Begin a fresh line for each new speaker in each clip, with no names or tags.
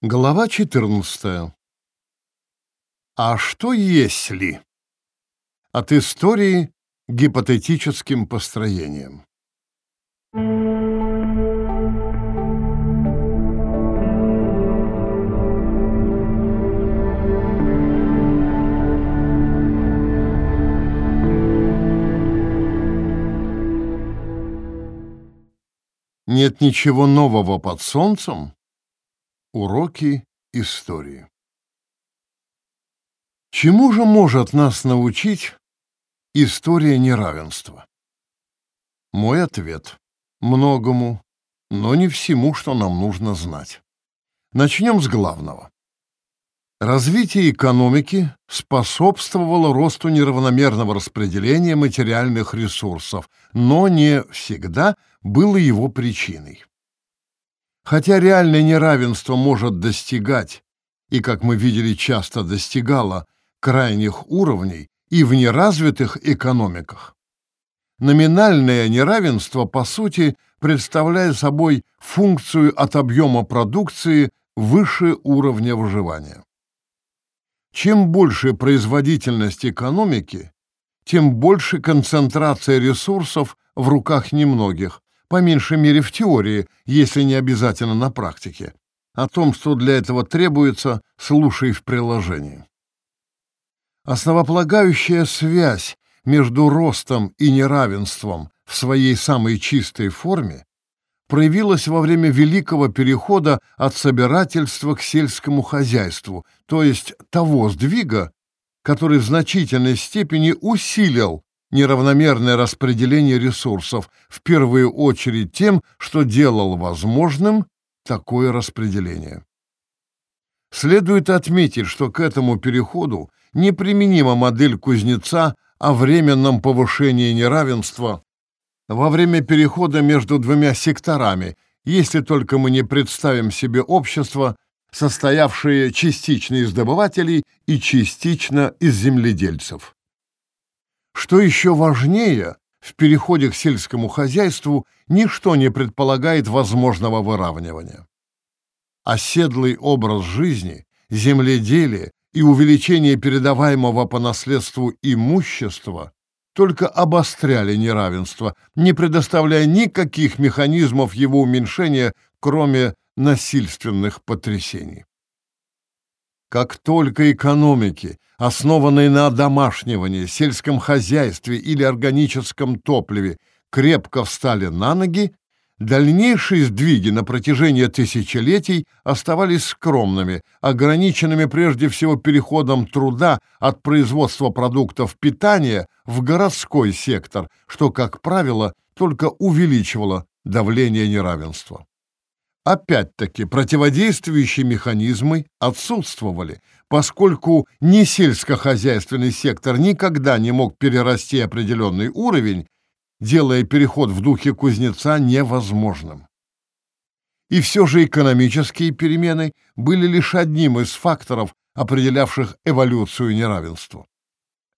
Глава 14. А что если? От истории гипотетическим построением. Нет ничего нового под солнцем? Уроки истории. Чему же может нас научить история неравенства? Мой ответ – многому, но не всему, что нам нужно знать. Начнем с главного. Развитие экономики способствовало росту неравномерного распределения материальных ресурсов, но не всегда было его причиной. Хотя реальное неравенство может достигать, и, как мы видели, часто достигало, крайних уровней и в неразвитых экономиках. Номинальное неравенство, по сути, представляет собой функцию от объема продукции выше уровня выживания. Чем больше производительность экономики, тем больше концентрация ресурсов в руках немногих, по меньшей мере в теории, если не обязательно на практике. О том, что для этого требуется, слушай в приложении. Основополагающая связь между ростом и неравенством в своей самой чистой форме проявилась во время Великого Перехода от собирательства к сельскому хозяйству, то есть того сдвига, который в значительной степени усилил неравномерное распределение ресурсов, в первую очередь тем, что делал возможным такое распределение. Следует отметить, что к этому переходу неприменима модель кузнеца о временном повышении неравенства во время перехода между двумя секторами, если только мы не представим себе общество, состоявшее частично из добывателей и частично из земледельцев. Что еще важнее, в переходе к сельскому хозяйству ничто не предполагает возможного выравнивания. Оседлый образ жизни, земледелие и увеличение передаваемого по наследству имущества только обостряли неравенство, не предоставляя никаких механизмов его уменьшения, кроме насильственных потрясений. Как только экономики основанные на домашнивании, сельском хозяйстве или органическом топливе, крепко встали на ноги, дальнейшие сдвиги на протяжении тысячелетий оставались скромными, ограниченными прежде всего переходом труда от производства продуктов питания в городской сектор, что, как правило, только увеличивало давление неравенства. Опять-таки, противодействующие механизмы отсутствовали, поскольку ни сельскохозяйственный сектор никогда не мог перерасти определенный уровень, делая переход в духе кузнеца невозможным. И все же экономические перемены были лишь одним из факторов, определявших эволюцию неравенства.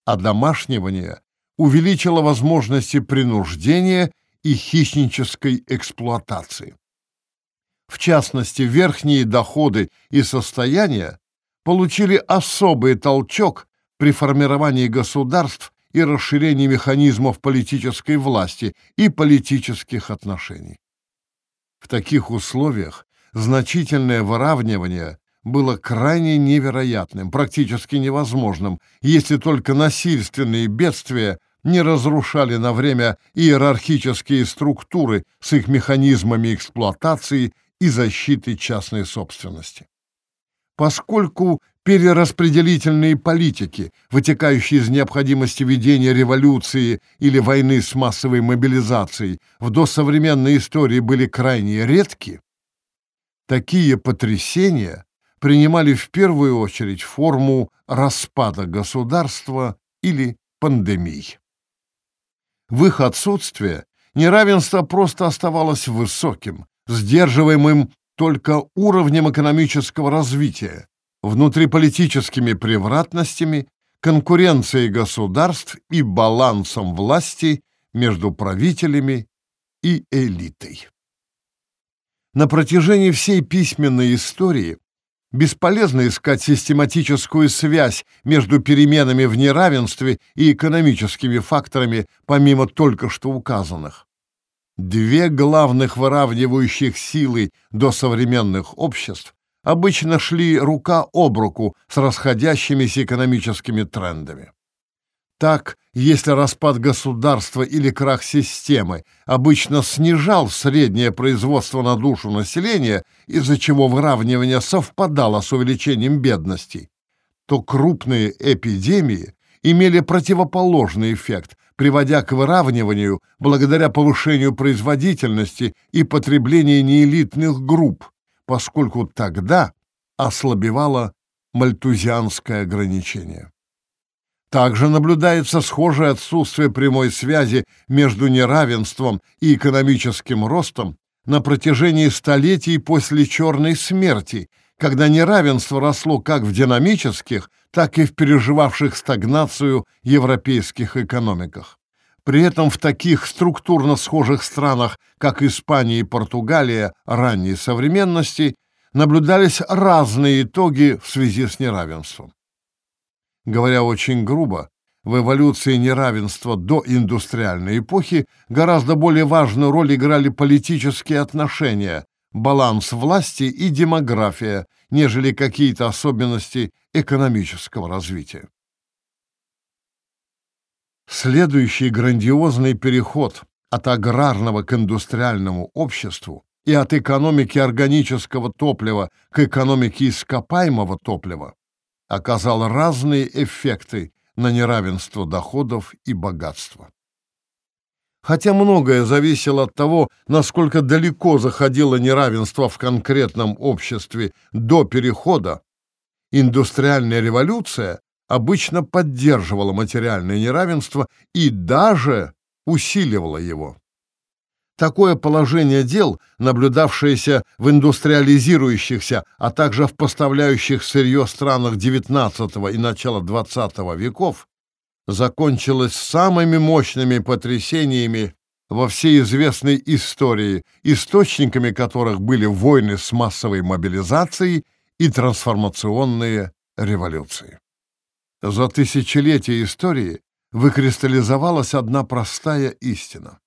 А домашнивание увеличило возможности принуждения и хищнической эксплуатации. В частности, верхние доходы и состояния получили особый толчок при формировании государств и расширении механизмов политической власти и политических отношений. В таких условиях значительное выравнивание было крайне невероятным, практически невозможным, если только насильственные бедствия не разрушали на время иерархические структуры с их механизмами эксплуатации и защиты частной собственности. Поскольку перераспределительные политики, вытекающие из необходимости ведения революции или войны с массовой мобилизацией, в досовременной истории были крайне редки, такие потрясения принимали в первую очередь форму распада государства или пандемий. В их отсутствие неравенство просто оставалось высоким, сдерживаемым только уровнем экономического развития, внутриполитическими превратностями, конкуренцией государств и балансом власти между правителями и элитой. На протяжении всей письменной истории Бесполезно искать систематическую связь между переменами в неравенстве и экономическими факторами, помимо только что указанных. Две главных выравнивающих силы до современных обществ обычно шли рука об руку с расходящимися экономическими трендами. Так, если распад государства или крах системы обычно снижал среднее производство на душу населения, из-за чего выравнивание совпадало с увеличением бедности, то крупные эпидемии имели противоположный эффект, приводя к выравниванию благодаря повышению производительности и потреблению неэлитных групп, поскольку тогда ослабевало мальтузианское ограничение. Также наблюдается схожее отсутствие прямой связи между неравенством и экономическим ростом на протяжении столетий после Черной смерти, когда неравенство росло как в динамических, так и в переживавших стагнацию европейских экономиках. При этом в таких структурно схожих странах, как Испания и Португалия ранней современности, наблюдались разные итоги в связи с неравенством. Говоря очень грубо, в эволюции неравенства до индустриальной эпохи гораздо более важную роль играли политические отношения, баланс власти и демография, нежели какие-то особенности экономического развития. Следующий грандиозный переход от аграрного к индустриальному обществу и от экономики органического топлива к экономике ископаемого топлива оказал разные эффекты на неравенство доходов и богатства. Хотя многое зависело от того, насколько далеко заходило неравенство в конкретном обществе до перехода, индустриальная революция обычно поддерживала материальное неравенство и даже усиливала его. Такое положение дел, наблюдавшееся в индустриализирующихся, а также в поставляющих сырье странах XIX и начала XX веков, закончилось самыми мощными потрясениями во всей известной истории, источниками которых были войны с массовой мобилизацией и трансформационные революции. За тысячелетия истории выкристаллизовалась одна простая истина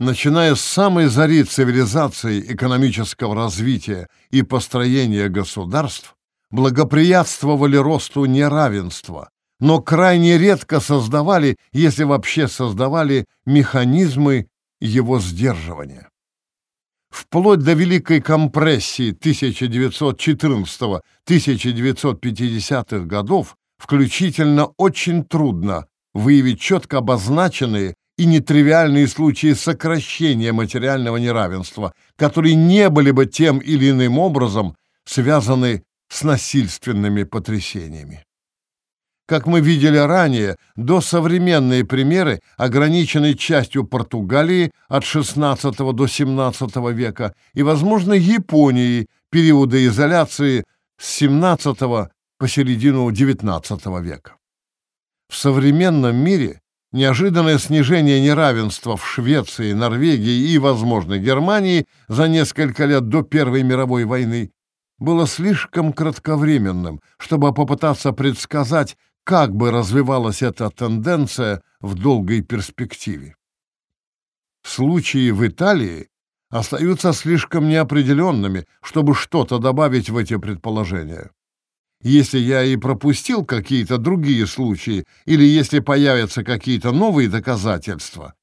начиная с самой зари цивилизации экономического развития и построения государств, благоприятствовали росту неравенства, но крайне редко создавали, если вообще создавали, механизмы его сдерживания. Вплоть до Великой компрессии 1914-1950-х годов включительно очень трудно выявить четко обозначенные и нетривиальные случаи сокращения материального неравенства, которые не были бы тем или иным образом связаны с насильственными потрясениями. Как мы видели ранее, досовременные примеры ограничены частью Португалии от XVI до XVII века и, возможно, Японии периода изоляции с XVII по середину XIX века. В современном мире Неожиданное снижение неравенства в Швеции, Норвегии и, возможно, Германии за несколько лет до Первой мировой войны было слишком кратковременным, чтобы попытаться предсказать, как бы развивалась эта тенденция в долгой перспективе. Случаи в Италии остаются слишком неопределенными, чтобы что-то добавить в эти предположения. Если я и пропустил какие-то другие случаи, или если появятся какие-то новые доказательства,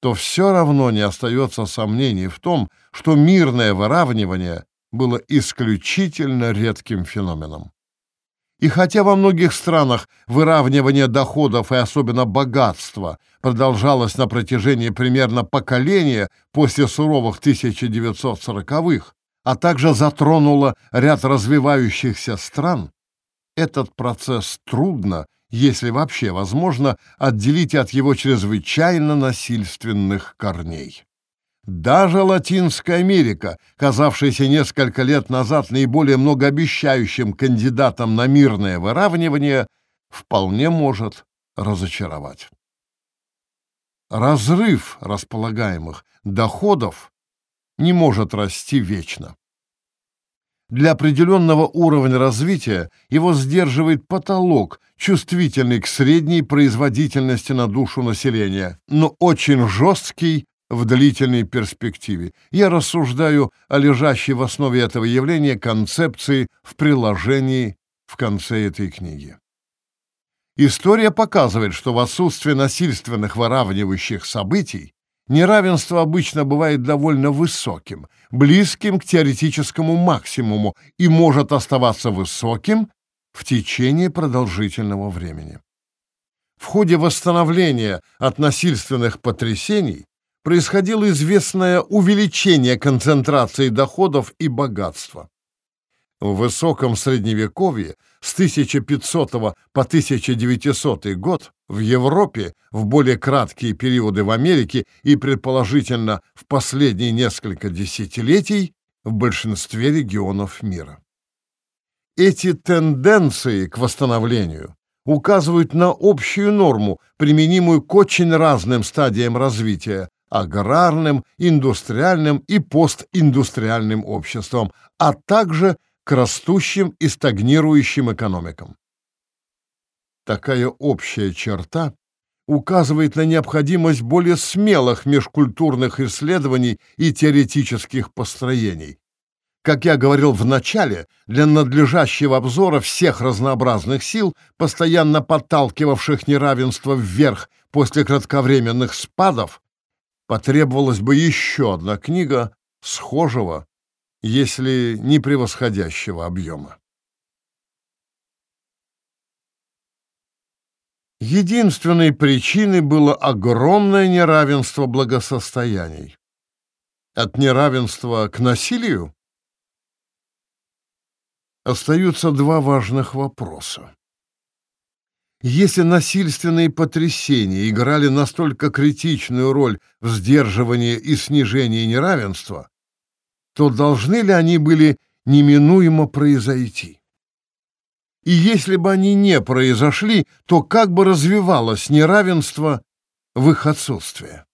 то все равно не остается сомнений в том, что мирное выравнивание было исключительно редким феноменом. И хотя во многих странах выравнивание доходов и особенно богатства продолжалось на протяжении примерно поколения после суровых 1940-х, а также затронуло ряд развивающихся стран, этот процесс трудно, если вообще возможно, отделить от его чрезвычайно насильственных корней. Даже Латинская Америка, казавшаяся несколько лет назад наиболее многообещающим кандидатом на мирное выравнивание, вполне может разочаровать. Разрыв располагаемых доходов не может расти вечно. Для определенного уровня развития его сдерживает потолок, чувствительный к средней производительности на душу населения, но очень жесткий в длительной перспективе. Я рассуждаю о лежащей в основе этого явления концепции в приложении в конце этой книги. История показывает, что в отсутствие насильственных выравнивающих событий неравенство обычно бывает довольно высоким, близким к теоретическому максимуму и может оставаться высоким в течение продолжительного времени. В ходе восстановления от насильственных потрясений происходило известное увеличение концентрации доходов и богатства. В высоком средневековье с 1500 по 1900 год в Европе, в более краткие периоды в Америке и, предположительно, в последние несколько десятилетий в большинстве регионов мира. Эти тенденции к восстановлению указывают на общую норму, применимую к очень разным стадиям развития, аграрным, индустриальным и постиндустриальным обществам, а также к растущим и стагнирующим экономикам. Такая общая черта указывает на необходимость более смелых межкультурных исследований и теоретических построений. Как я говорил в начале, для надлежащего обзора всех разнообразных сил, постоянно подталкивавших неравенство вверх после кратковременных спадов, потребовалась бы еще одна книга схожего, если не превосходящего объема. Единственной причиной было огромное неравенство благосостояний. От неравенства к насилию остаются два важных вопроса. Если насильственные потрясения играли настолько критичную роль в сдерживании и снижении неравенства, то должны ли они были неминуемо произойти? И если бы они не произошли, то как бы развивалось неравенство в их отсутствие?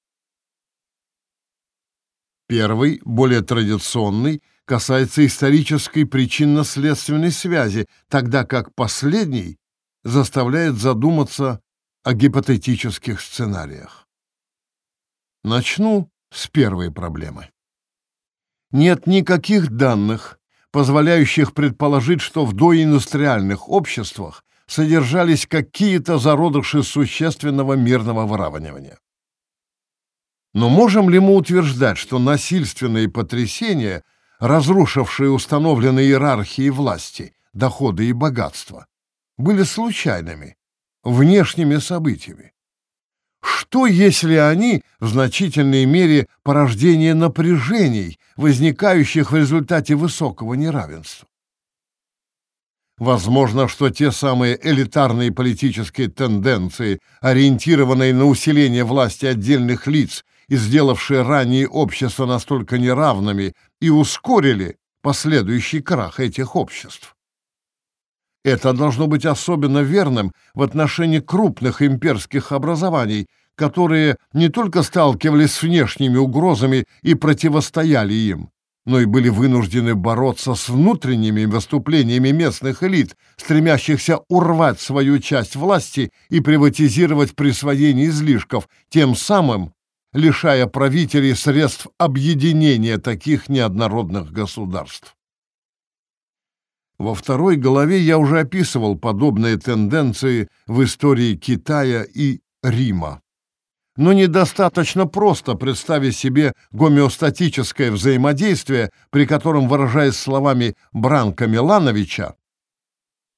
Первый, более традиционный, касается исторической причинно-следственной связи, тогда как последний заставляет задуматься о гипотетических сценариях. Начну с первой проблемы. Нет никаких данных, позволяющих предположить, что в доиндустриальных обществах содержались какие-то зародыши существенного мирного выравнивания. Но можем ли мы утверждать, что насильственные потрясения, разрушившие установленные иерархии власти, доходы и богатства, были случайными, внешними событиями. Что, если они в значительной мере порождение напряжений, возникающих в результате высокого неравенства? Возможно, что те самые элитарные политические тенденции, ориентированные на усиление власти отдельных лиц и сделавшие ранее общества настолько неравными, и ускорили последующий крах этих обществ. Это должно быть особенно верным в отношении крупных имперских образований, которые не только сталкивались с внешними угрозами и противостояли им, но и были вынуждены бороться с внутренними выступлениями местных элит, стремящихся урвать свою часть власти и приватизировать присвоение излишков, тем самым лишая правителей средств объединения таких неоднородных государств. Во второй главе я уже описывал подобные тенденции в истории Китая и Рима. Но недостаточно просто представить себе гомеостатическое взаимодействие, при котором, выражаясь словами Бранка Милановича,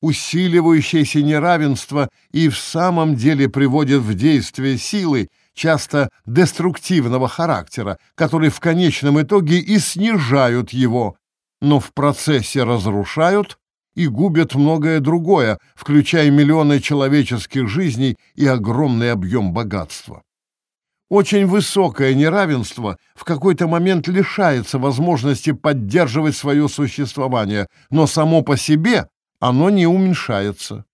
усиливающееся неравенство и в самом деле приводит в действие силы, часто деструктивного характера, которые в конечном итоге и снижают его, но в процессе разрушают и губят многое другое, включая миллионы человеческих жизней и огромный объем богатства. Очень высокое неравенство в какой-то момент лишается возможности поддерживать свое существование, но само по себе оно не уменьшается.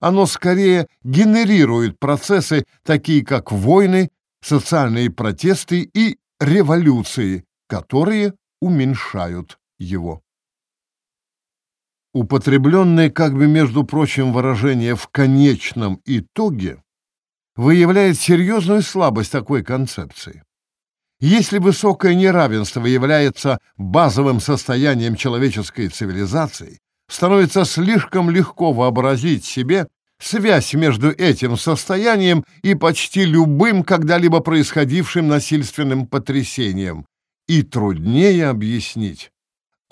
Оно скорее генерирует процессы, такие как войны, социальные протесты и революции, которые уменьшают его. Употребленное как бы, между прочим, выражение «в конечном итоге» выявляет серьезную слабость такой концепции. Если высокое неравенство является базовым состоянием человеческой цивилизации, становится слишком легко вообразить себе связь между этим состоянием и почти любым когда-либо происходившим насильственным потрясением, и труднее объяснить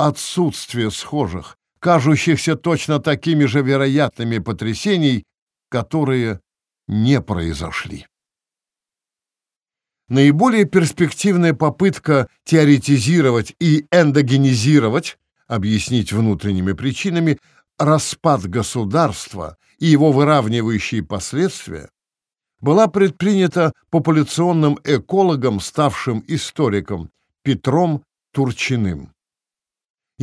отсутствие схожих, кажущихся точно такими же вероятными потрясений, которые не произошли. Наиболее перспективная попытка теоретизировать и эндогенизировать, объяснить внутренними причинами, распад государства и его выравнивающие последствия была предпринята популяционным экологом, ставшим историком Петром Турчиным.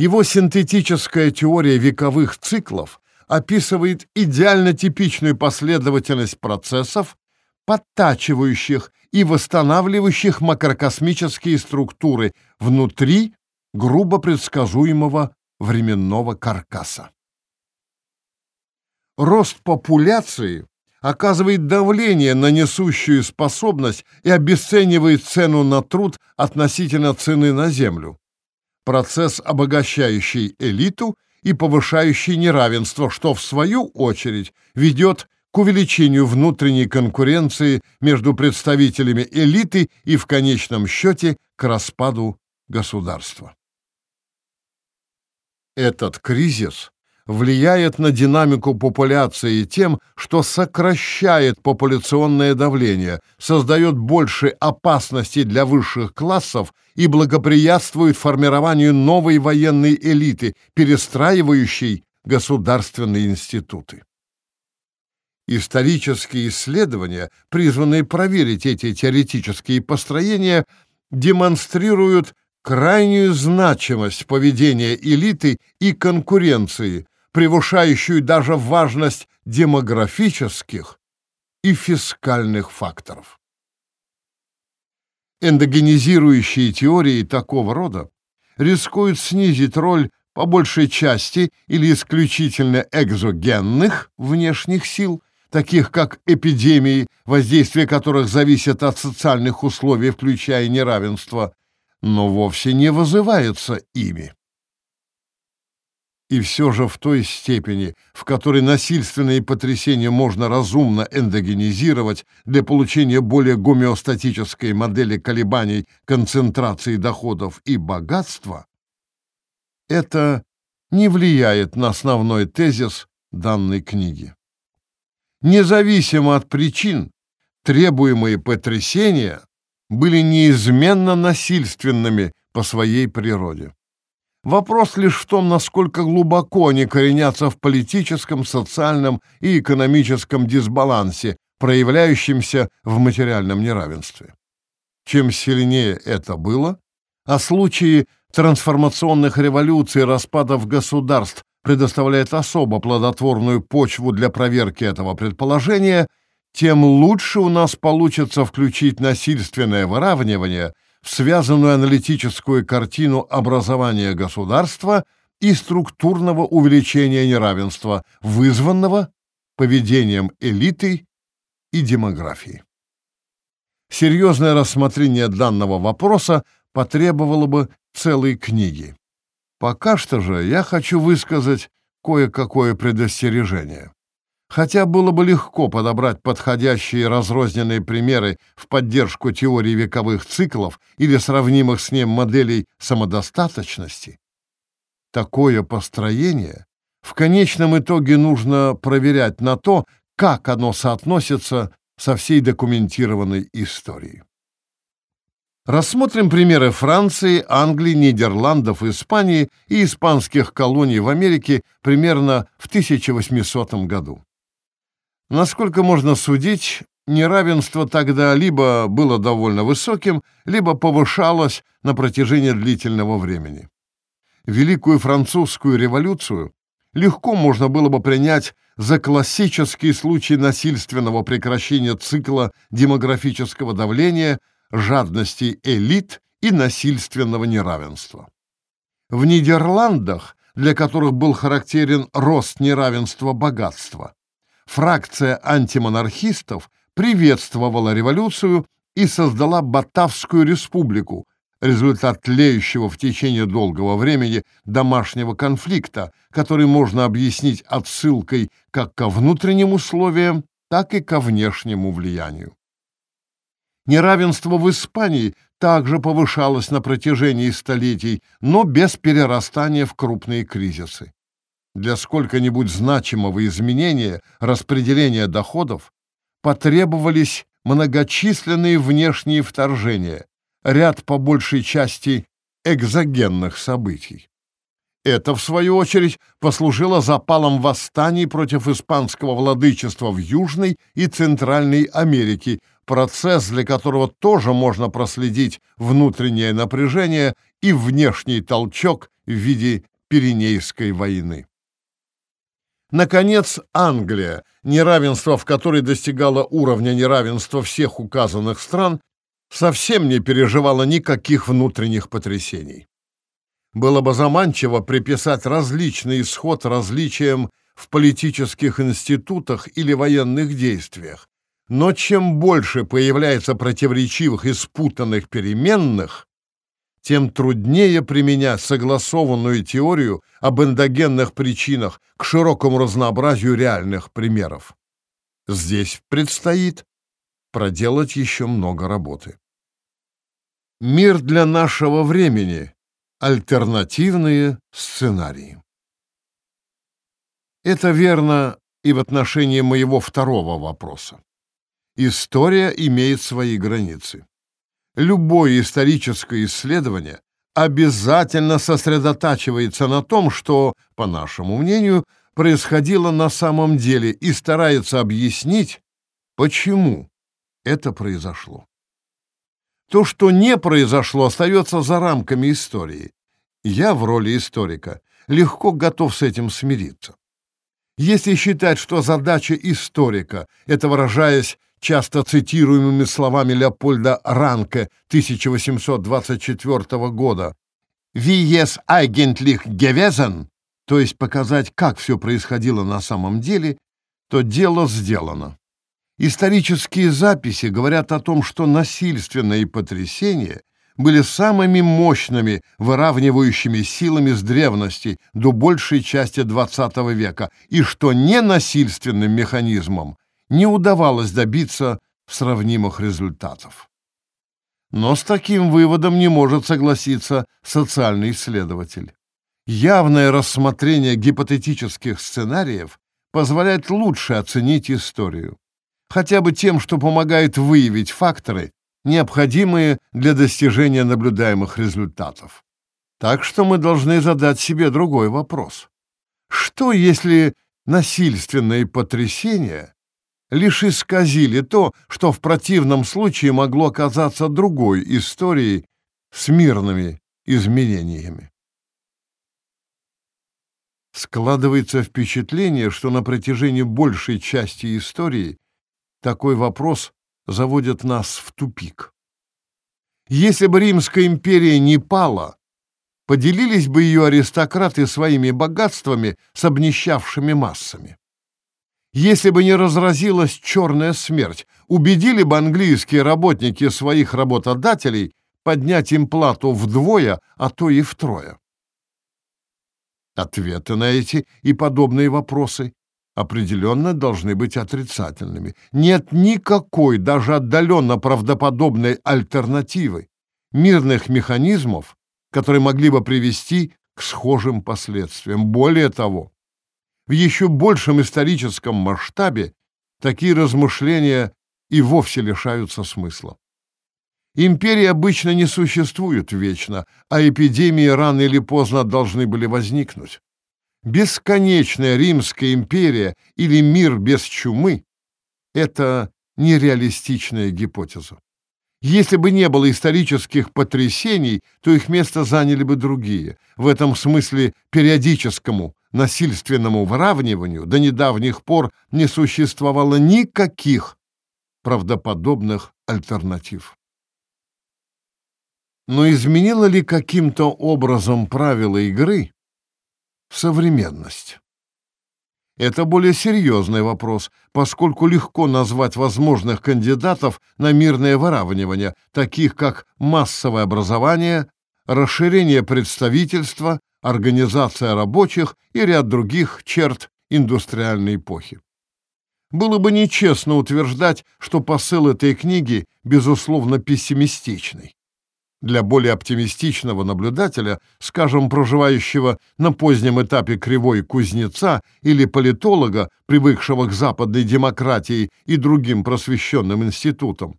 Его синтетическая теория вековых циклов описывает идеально типичную последовательность процессов, подтачивающих и восстанавливающих макрокосмические структуры внутри грубо предсказуемого временного каркаса. Рост популяции оказывает давление на несущую способность и обесценивает цену на труд относительно цены на землю. Процесс, обогащающий элиту и повышающий неравенство, что, в свою очередь, ведет к увеличению внутренней конкуренции между представителями элиты и, в конечном счете, к распаду государства. Этот кризис влияет на динамику популяции тем, что сокращает популяционное давление, создает больше опасностей для высших классов и благоприятствует формированию новой военной элиты, перестраивающей государственные институты. Исторические исследования, призванные проверить эти теоретические построения, демонстрируют крайнюю значимость поведения элиты и конкуренции, превышающую даже важность демографических и фискальных факторов. Эндогенизирующие теории такого рода рискуют снизить роль по большей части или исключительно экзогенных внешних сил, таких как эпидемии, воздействие которых зависит от социальных условий, включая неравенство, но вовсе не вызывается ими. И все же в той степени, в которой насильственные потрясения можно разумно эндогенизировать для получения более гомеостатической модели колебаний концентрации доходов и богатства, это не влияет на основной тезис данной книги. Независимо от причин, требуемые потрясения были неизменно насильственными по своей природе. Вопрос лишь в том, насколько глубоко они коренятся в политическом, социальном и экономическом дисбалансе, проявляющемся в материальном неравенстве. Чем сильнее это было, а случаи трансформационных революций, распадов государств предоставляет особо плодотворную почву для проверки этого предположения, тем лучше у нас получится включить насильственное выравнивание – в связанную аналитическую картину образования государства и структурного увеличения неравенства, вызванного поведением элиты и демографии. Серьезное рассмотрение данного вопроса потребовало бы целой книги. Пока что же я хочу высказать кое-какое предостережение. Хотя было бы легко подобрать подходящие разрозненные примеры в поддержку теории вековых циклов или сравнимых с ним моделей самодостаточности, такое построение в конечном итоге нужно проверять на то, как оно соотносится со всей документированной историей. Рассмотрим примеры Франции, Англии, Нидерландов, Испании и испанских колоний в Америке примерно в 1800 году. Насколько можно судить, неравенство тогда либо было довольно высоким, либо повышалось на протяжении длительного времени. Великую французскую революцию легко можно было бы принять за классический случай насильственного прекращения цикла демографического давления, жадности элит и насильственного неравенства. В Нидерландах для которых был характерен рост неравенства богатства. Фракция антимонархистов приветствовала революцию и создала Батавскую республику, результат тлеющего в течение долгого времени домашнего конфликта, который можно объяснить отсылкой как ко внутренним условиям, так и ко внешнему влиянию. Неравенство в Испании также повышалось на протяжении столетий, но без перерастания в крупные кризисы. Для сколько-нибудь значимого изменения распределения доходов потребовались многочисленные внешние вторжения, ряд по большей части экзогенных событий. Это, в свою очередь, послужило запалом восстаний против испанского владычества в Южной и Центральной Америке, процесс, для которого тоже можно проследить внутреннее напряжение и внешний толчок в виде Пиренейской войны. Наконец, Англия, неравенство в которой достигало уровня неравенства всех указанных стран, совсем не переживала никаких внутренних потрясений. Было бы заманчиво приписать различный исход различиям в политических институтах или военных действиях, но чем больше появляется противоречивых и спутанных переменных, тем труднее применять согласованную теорию об эндогенных причинах к широкому разнообразию реальных примеров. Здесь предстоит проделать еще много работы. Мир для нашего времени. Альтернативные сценарии. Это верно и в отношении моего второго вопроса. История имеет свои границы. Любое историческое исследование обязательно сосредотачивается на том, что, по нашему мнению, происходило на самом деле и старается объяснить, почему это произошло. То, что не произошло, остается за рамками истории. Я в роли историка легко готов с этим смириться. Если считать, что задача историка — это, выражаясь часто цитируемыми словами Леопольда Ранке 1824 года, «Wie es eigentlich gewesen», то есть показать, как все происходило на самом деле, то дело сделано. Исторические записи говорят о том, что насильственные потрясения были самыми мощными выравнивающими силами с древности до большей части XX века, и что ненасильственным механизмом не удавалось добиться сравнимых результатов. Но с таким выводом не может согласиться социальный исследователь. Явное рассмотрение гипотетических сценариев позволяет лучше оценить историю хотя бы тем, что помогает выявить факторы, необходимые для достижения наблюдаемых результатов. Так что мы должны задать себе другой вопрос. Что, если насильственные потрясения лишь исказили то, что в противном случае могло оказаться другой историей с мирными изменениями? Складывается впечатление, что на протяжении большей части истории такой вопрос заводит нас в тупик. Если бы Римская империя не пала, поделились бы ее аристократы своими богатствами с обнищавшими массами. Если бы не разразилась черная смерть, убедили бы английские работники своих работодателей поднять им плату вдвое, а то и втрое. Ответы на эти и подобные вопросы определенно должны быть отрицательными. Нет никакой, даже отдаленно правдоподобной альтернативы, мирных механизмов, которые могли бы привести к схожим последствиям. Более того, в еще большем историческом масштабе такие размышления и вовсе лишаются смысла. Империи обычно не существуют вечно, а эпидемии рано или поздно должны были возникнуть бесконечная Римская империя или мир без чумы — это нереалистичная гипотеза. Если бы не было исторических потрясений, то их место заняли бы другие. В этом смысле периодическому насильственному выравниванию до недавних пор не существовало никаких правдоподобных альтернатив. Но изменило ли каким-то образом правила игры, современность. Это более серьезный вопрос, поскольку легко назвать возможных кандидатов на мирное выравнивание, таких как массовое образование, расширение представительства, организация рабочих и ряд других черт индустриальной эпохи. Было бы нечестно утверждать, что посыл этой книги, безусловно, пессимистичный. Для более оптимистичного наблюдателя, скажем, проживающего на позднем этапе кривой кузнеца или политолога, привыкшего к западной демократии и другим просвещенным институтам,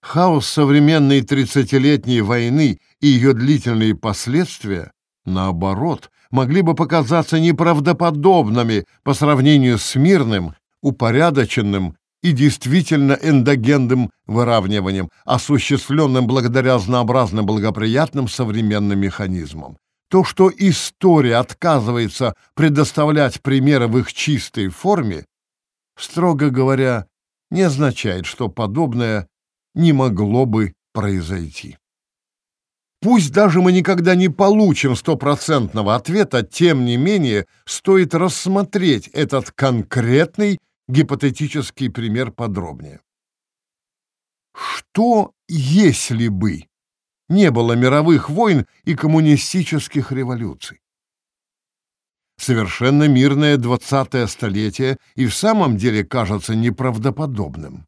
хаос современной тридцатилетней войны и ее длительные последствия, наоборот, могли бы показаться неправдоподобными по сравнению с мирным, упорядоченным и действительно эндогенным выравниванием, осуществленным благодаря разнообразным благоприятным современным механизмам. То, что история отказывается предоставлять примеры в их чистой форме, строго говоря, не означает, что подобное не могло бы произойти. Пусть даже мы никогда не получим стопроцентного ответа, тем не менее стоит рассмотреть этот конкретный гипотетический пример подробнее. Что, если бы не было мировых войн и коммунистических революций? Совершенно мирное двадцатое столетие и в самом деле кажется неправдоподобным.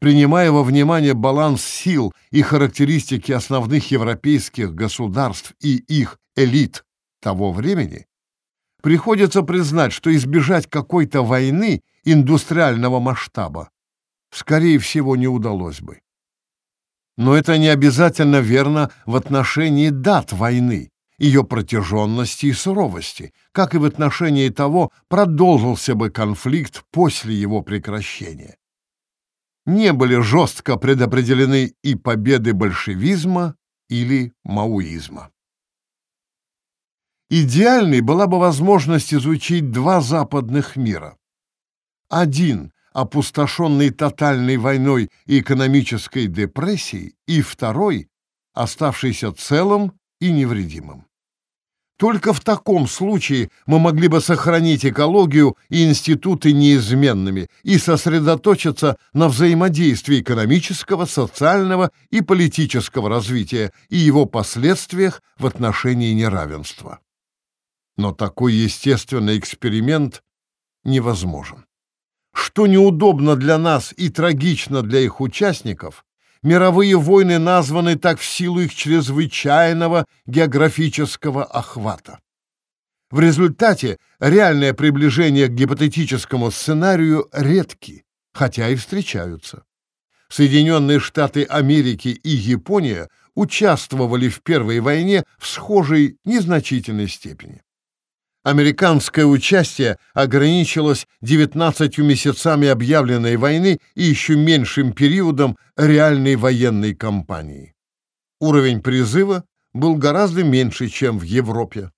Принимая во внимание баланс сил и характеристики основных европейских государств и их элит того времени, приходится признать, что избежать какой-то войны индустриального масштаба скорее всего не удалось бы. Но это не обязательно верно в отношении дат войны, ее протяженности и суровости, как и в отношении того, продолжился бы конфликт после его прекращения. Не были жестко предопределены и победы большевизма или маоизма. Идеальной была бы возможность изучить два западных мира. Один, опустошенный тотальной войной и экономической депрессией, и второй, оставшийся целым и невредимым. Только в таком случае мы могли бы сохранить экологию и институты неизменными и сосредоточиться на взаимодействии экономического, социального и политического развития и его последствиях в отношении неравенства. Но такой естественный эксперимент невозможен. Что неудобно для нас и трагично для их участников, мировые войны названы так в силу их чрезвычайного географического охвата. В результате реальное приближение к гипотетическому сценарию редки, хотя и встречаются. Соединенные Штаты Америки и Япония участвовали в Первой войне в схожей незначительной степени. Американское участие ограничилось 19 месяцами объявленной войны и еще меньшим периодом реальной военной кампании. Уровень призыва был гораздо меньше, чем в Европе.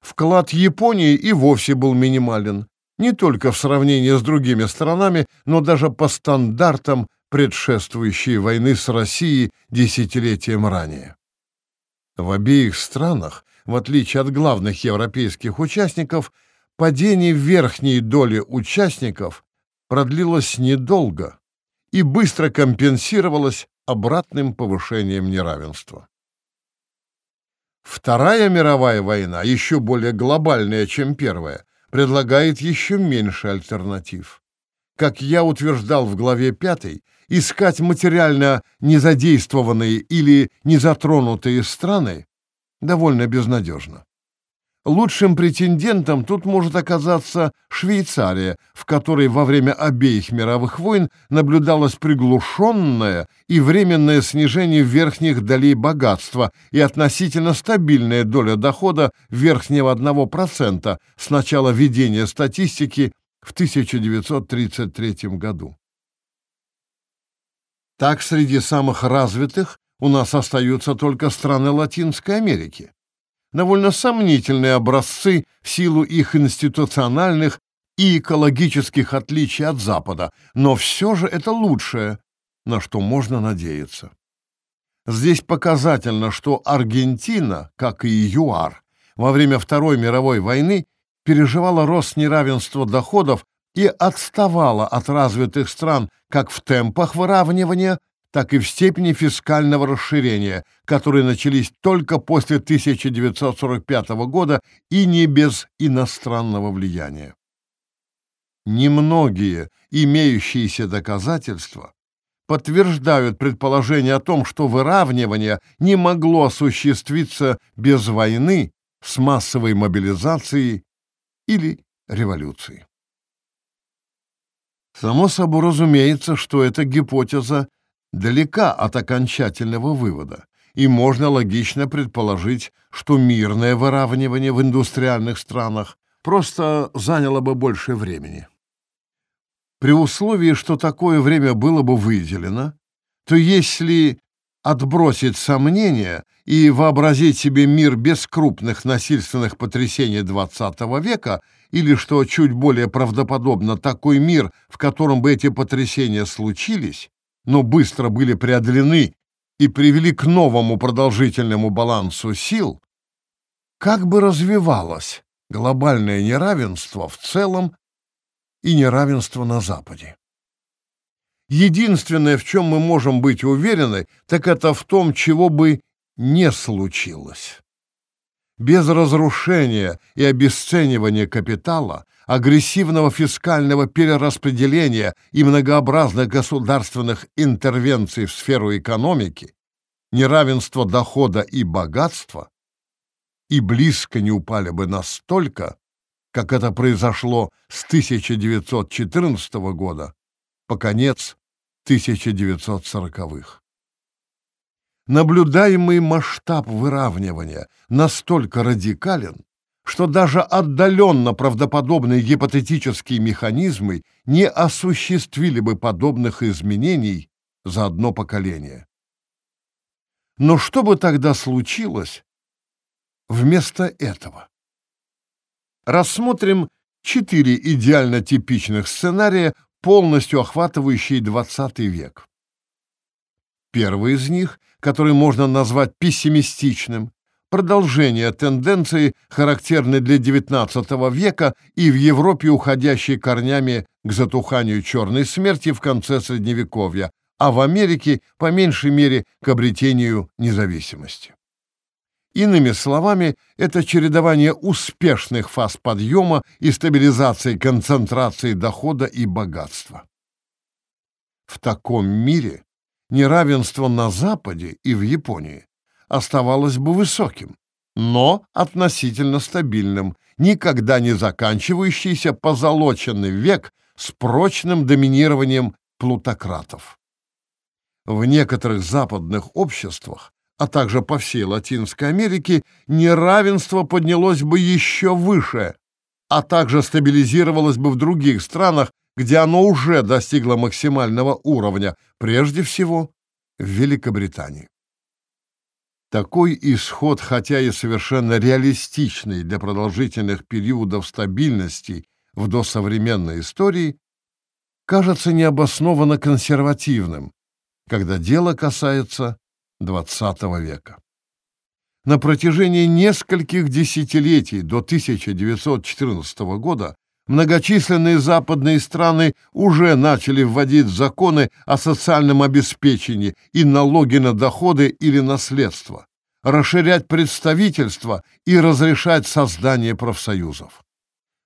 Вклад Японии и вовсе был минимален, не только в сравнении с другими странами, но даже по стандартам предшествующей войны с Россией десятилетием ранее. В обеих странах в отличие от главных европейских участников, падение верхней доли участников продлилось недолго и быстро компенсировалось обратным повышением неравенства. Вторая мировая война, еще более глобальная, чем первая, предлагает еще меньше альтернатив. Как я утверждал в главе 5, искать материально незадействованные или незатронутые страны довольно безнадежно. Лучшим претендентом тут может оказаться Швейцария, в которой во время обеих мировых войн наблюдалось приглушенное и временное снижение верхних долей богатства и относительно стабильная доля дохода верхнего 1% с начала ведения статистики в 1933 году. Так, среди самых развитых у нас остаются только страны Латинской Америки. Довольно сомнительные образцы в силу их институциональных и экологических отличий от Запада, но все же это лучшее, на что можно надеяться. Здесь показательно, что Аргентина, как и ЮАР, во время Второй мировой войны переживала рост неравенства доходов и отставала от развитых стран как в темпах выравнивания, так и в степени фискального расширения, которые начались только после 1945 года и не без иностранного влияния. Немногие имеющиеся доказательства подтверждают предположение о том, что выравнивание не могло осуществиться без войны с массовой мобилизацией или революцией. Само собой разумеется, что эта гипотеза далека от окончательного вывода, и можно логично предположить, что мирное выравнивание в индустриальных странах просто заняло бы больше времени. При условии, что такое время было бы выделено, то если отбросить сомнения и вообразить себе мир без крупных насильственных потрясений XX века, или, что чуть более правдоподобно, такой мир, в котором бы эти потрясения случились, но быстро были преодолены и привели к новому продолжительному балансу сил, как бы развивалось глобальное неравенство в целом и неравенство на Западе. Единственное, в чем мы можем быть уверены, так это в том, чего бы не случилось. Без разрушения и обесценивания капитала, агрессивного фискального перераспределения и многообразных государственных интервенций в сферу экономики, неравенство дохода и богатства и близко не упали бы настолько, как это произошло с 1914 года по конец 1940-х. Наблюдаемый масштаб выравнивания настолько радикален, что даже отдаленно правдоподобные гипотетические механизмы не осуществили бы подобных изменений за одно поколение. Но что бы тогда случилось вместо этого? Рассмотрим четыре идеально типичных сценария, полностью охватывающие XX век. Первый из них, который можно назвать пессимистичным, продолжение тенденции, характерной для XIX века и в Европе уходящей корнями к затуханию черной смерти в конце Средневековья, а в Америке, по меньшей мере, к обретению независимости. Иными словами, это чередование успешных фаз подъема и стабилизации концентрации дохода и богатства. В таком мире неравенство на Западе и в Японии оставалось бы высоким, но относительно стабильным, никогда не заканчивающийся позолоченный век с прочным доминированием плутократов. В некоторых западных обществах а также по всей Латинской Америке, неравенство поднялось бы еще выше, а также стабилизировалось бы в других странах, где оно уже достигло максимального уровня, прежде всего в Великобритании. Такой исход, хотя и совершенно реалистичный для продолжительных периодов стабильности в досовременной истории, кажется необоснованно консервативным, когда дело касается XX века. На протяжении нескольких десятилетий до 1914 года многочисленные западные страны уже начали вводить законы о социальном обеспечении и налоги на доходы или наследство, расширять представительство и разрешать создание профсоюзов.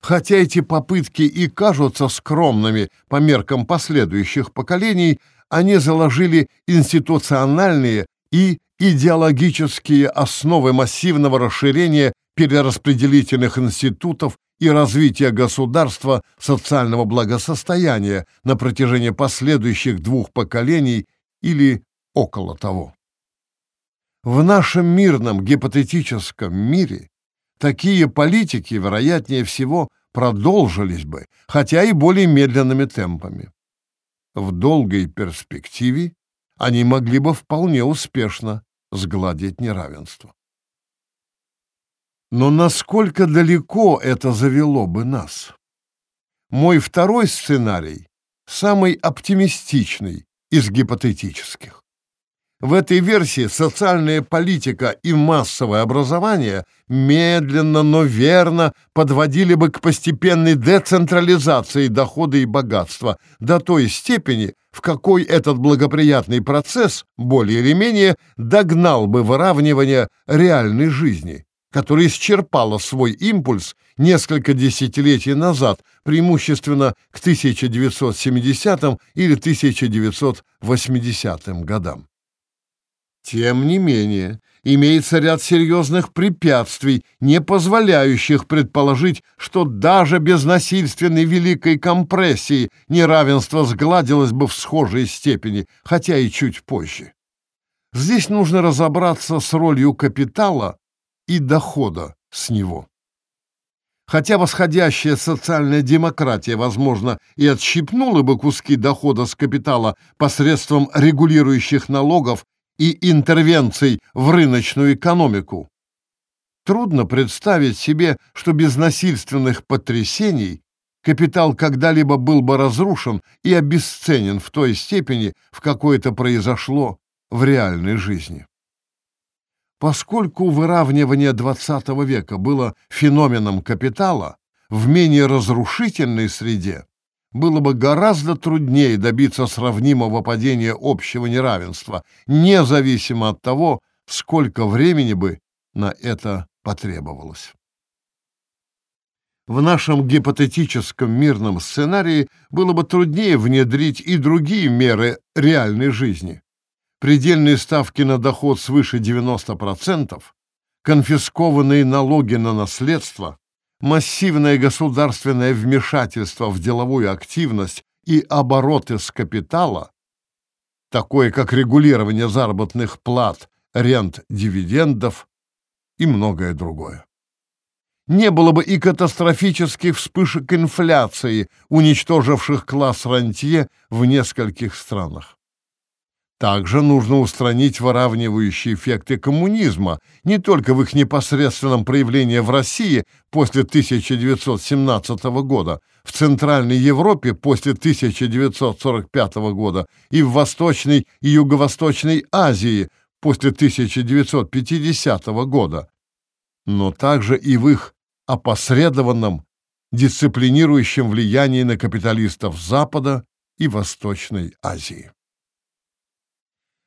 Хотя эти попытки и кажутся скромными по меркам последующих поколений, они заложили институциональные и идеологические основы массивного расширения перераспределительных институтов и развития государства социального благосостояния на протяжении последующих двух поколений или около того. В нашем мирном гипотетическом мире такие политики, вероятнее всего, продолжились бы, хотя и более медленными темпами. В долгой перспективе они могли бы вполне успешно сгладить неравенство. Но насколько далеко это завело бы нас? Мой второй сценарий самый оптимистичный из гипотетических. В этой версии социальная политика и массовое образование медленно, но верно подводили бы к постепенной децентрализации дохода и богатства до той степени, в какой этот благоприятный процесс более или менее догнал бы выравнивание реальной жизни, которая исчерпала свой импульс несколько десятилетий назад, преимущественно к 1970 или 1980 годам. Тем не менее, имеется ряд серьезных препятствий, не позволяющих предположить, что даже без насильственной великой компрессии неравенство сгладилось бы в схожей степени, хотя и чуть позже. Здесь нужно разобраться с ролью капитала и дохода с него. Хотя восходящая социальная демократия, возможно, и отщипнула бы куски дохода с капитала посредством регулирующих налогов и интервенций в рыночную экономику. Трудно представить себе, что без насильственных потрясений капитал когда-либо был бы разрушен и обесценен в той степени, в какой это произошло в реальной жизни. Поскольку выравнивание XX века было феноменом капитала, в менее разрушительной среде было бы гораздо труднее добиться сравнимого падения общего неравенства, независимо от того, сколько времени бы на это потребовалось. В нашем гипотетическом мирном сценарии было бы труднее внедрить и другие меры реальной жизни. Предельные ставки на доход свыше 90%, конфискованные налоги на наследство, массивное государственное вмешательство в деловую активность и обороты с капитала, такое как регулирование заработных плат, рент, дивидендов и многое другое. Не было бы и катастрофических вспышек инфляции, уничтоживших класс рантье в нескольких странах. Также нужно устранить выравнивающие эффекты коммунизма не только в их непосредственном проявлении в России после 1917 года, в Центральной Европе после 1945 года и в Восточной и Юго-Восточной Азии после 1950 года, но также и в их опосредованном дисциплинирующем влиянии на капиталистов Запада и Восточной Азии.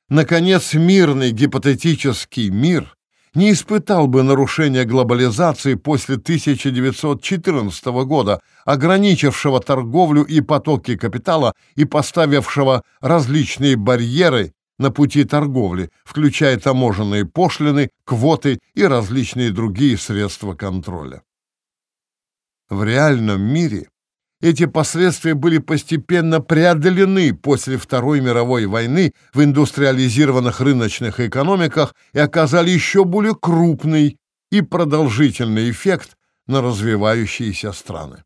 Наконец, мирный гипотетический мир не испытал бы нарушения глобализации после 1914 года, ограничившего торговлю и потоки капитала и поставившего различные барьеры на пути торговли, включая таможенные пошлины, квоты и различные другие средства контроля. В реальном мире эти последствия были постепенно преодолены после Второй мировой войны в индустриализированных рыночных экономиках и оказали еще более крупный и продолжительный эффект на развивающиеся страны.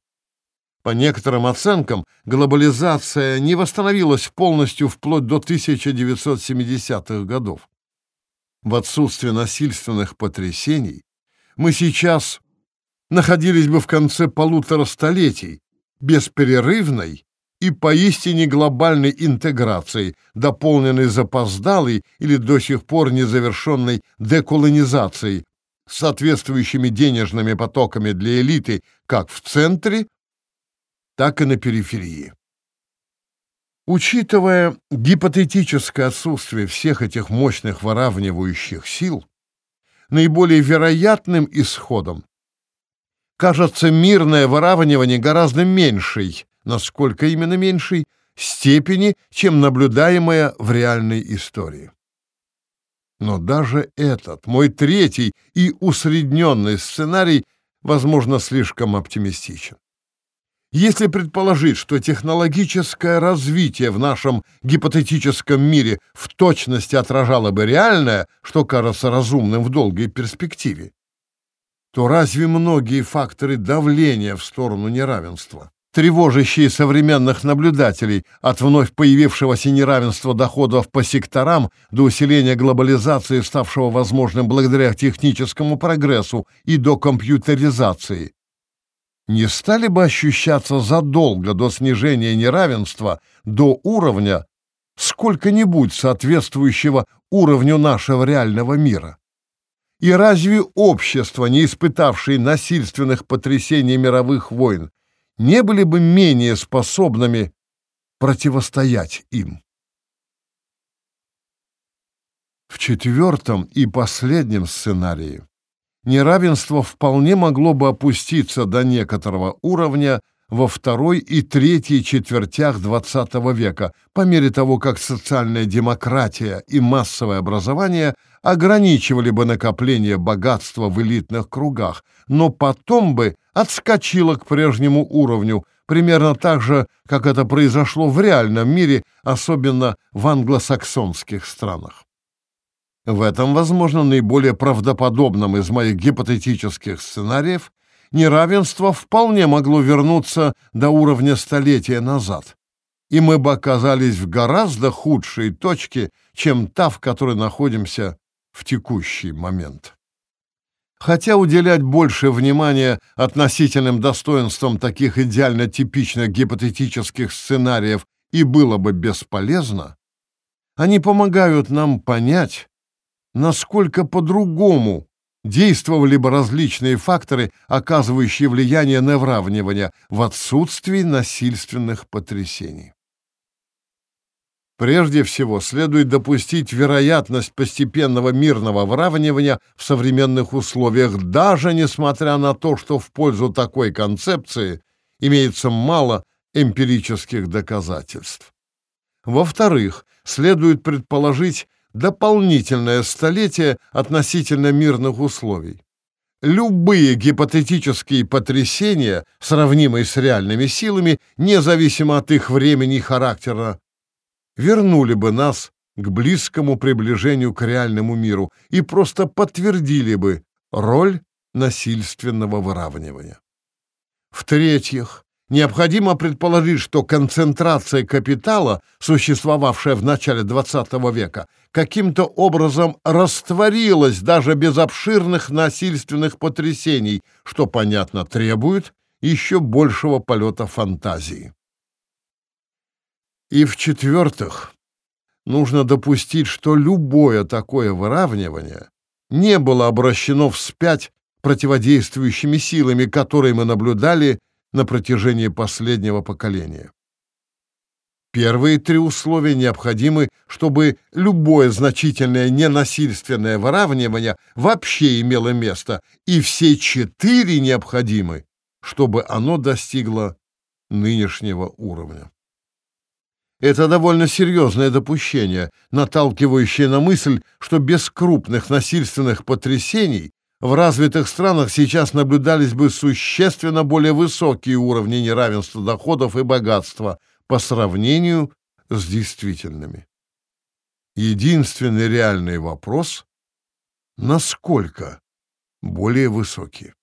По некоторым оценкам, глобализация не восстановилась полностью вплоть до 1970-х годов. В отсутствие насильственных потрясений мы сейчас находились бы в конце полутора столетий, беспрерывной и поистине глобальной интеграцией, дополненной запоздалой или до сих пор незавершенной деколонизацией, соответствующими денежными потоками для элиты как в центре, так и на периферии. Учитывая гипотетическое отсутствие всех этих мощных выравнивающих сил, наиболее вероятным исходом кажется мирное выравнивание гораздо меньшей, насколько именно меньшей, степени, чем наблюдаемое в реальной истории. Но даже этот, мой третий и усредненный сценарий, возможно, слишком оптимистичен. Если предположить, что технологическое развитие в нашем гипотетическом мире в точности отражало бы реальное, что кажется разумным в долгой перспективе, то разве многие факторы давления в сторону неравенства, тревожащие современных наблюдателей от вновь появившегося неравенства доходов по секторам до усиления глобализации, ставшего возможным благодаря техническому прогрессу и до компьютеризации, не стали бы ощущаться задолго до снижения неравенства до уровня, сколько-нибудь соответствующего уровню нашего реального мира? И разве общества, не испытавшие насильственных потрясений мировых войн, не были бы менее способными противостоять им? В четвертом и последнем сценарии неравенство вполне могло бы опуститься до некоторого уровня во второй и третьей четвертях XX века, по мере того, как социальная демократия и массовое образование ограничивали бы накопление богатства в элитных кругах, но потом бы отскочило к прежнему уровню, примерно так же, как это произошло в реальном мире, особенно в англосаксонских странах. В этом, возможно, наиболее правдоподобном из моих гипотетических сценариев неравенство вполне могло вернуться до уровня столетия назад, и мы бы оказались в гораздо худшей точке, чем та, в которой находимся в текущий момент. Хотя уделять больше внимания относительным достоинствам таких идеально типичных гипотетических сценариев и было бы бесполезно, они помогают нам понять, насколько по-другому действовали бы различные факторы, оказывающие влияние на выравнивание в отсутствии насильственных потрясений. Прежде всего, следует допустить вероятность постепенного мирного выравнивания в современных условиях, даже несмотря на то, что в пользу такой концепции имеется мало эмпирических доказательств. Во-вторых, следует предположить дополнительное столетие относительно мирных условий. Любые гипотетические потрясения, сравнимые с реальными силами, независимо от их времени и характера, вернули бы нас к близкому приближению к реальному миру и просто подтвердили бы роль насильственного выравнивания. В-третьих, необходимо предположить, что концентрация капитала, существовавшая в начале XX века, каким-то образом растворилась даже без обширных насильственных потрясений, что, понятно, требует еще большего полета фантазии. И в-четвертых, нужно допустить, что любое такое выравнивание не было обращено вспять противодействующими силами, которые мы наблюдали на протяжении последнего поколения. Первые три условия необходимы, чтобы любое значительное ненасильственное выравнивание вообще имело место, и все четыре необходимы, чтобы оно достигло нынешнего уровня. Это довольно серьезное допущение, наталкивающее на мысль, что без крупных насильственных потрясений в развитых странах сейчас наблюдались бы существенно более высокие уровни неравенства доходов и богатства по сравнению с действительными. Единственный реальный вопрос — насколько более высокие.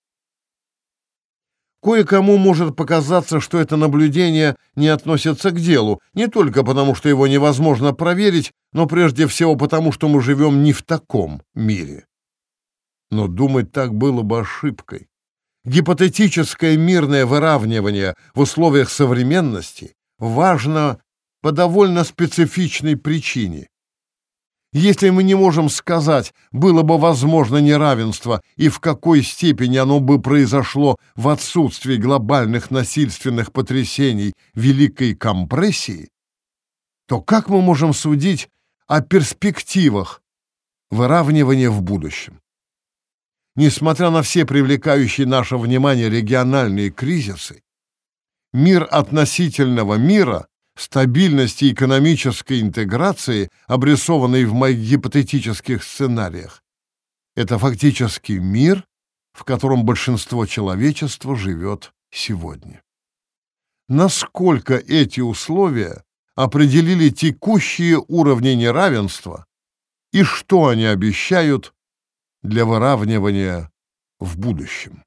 Кое-кому может показаться, что это наблюдение не относится к делу, не только потому, что его невозможно проверить, но прежде всего потому, что мы живем не в таком мире. Но думать так было бы ошибкой. Гипотетическое мирное выравнивание в условиях современности важно по довольно специфичной причине. Если мы не можем сказать, было бы возможно неравенство и в какой степени оно бы произошло в отсутствии глобальных насильственных потрясений Великой компрессии, то как мы можем судить о перспективах выравнивания в будущем? Несмотря на все привлекающие наше внимание региональные кризисы, мир относительного мира, стабильности экономической интеграции, обрисованной в моих гипотетических сценариях, это фактически мир, в котором большинство человечества живет сегодня. Насколько эти условия определили текущие уровни неравенства и что они обещают для выравнивания в будущем.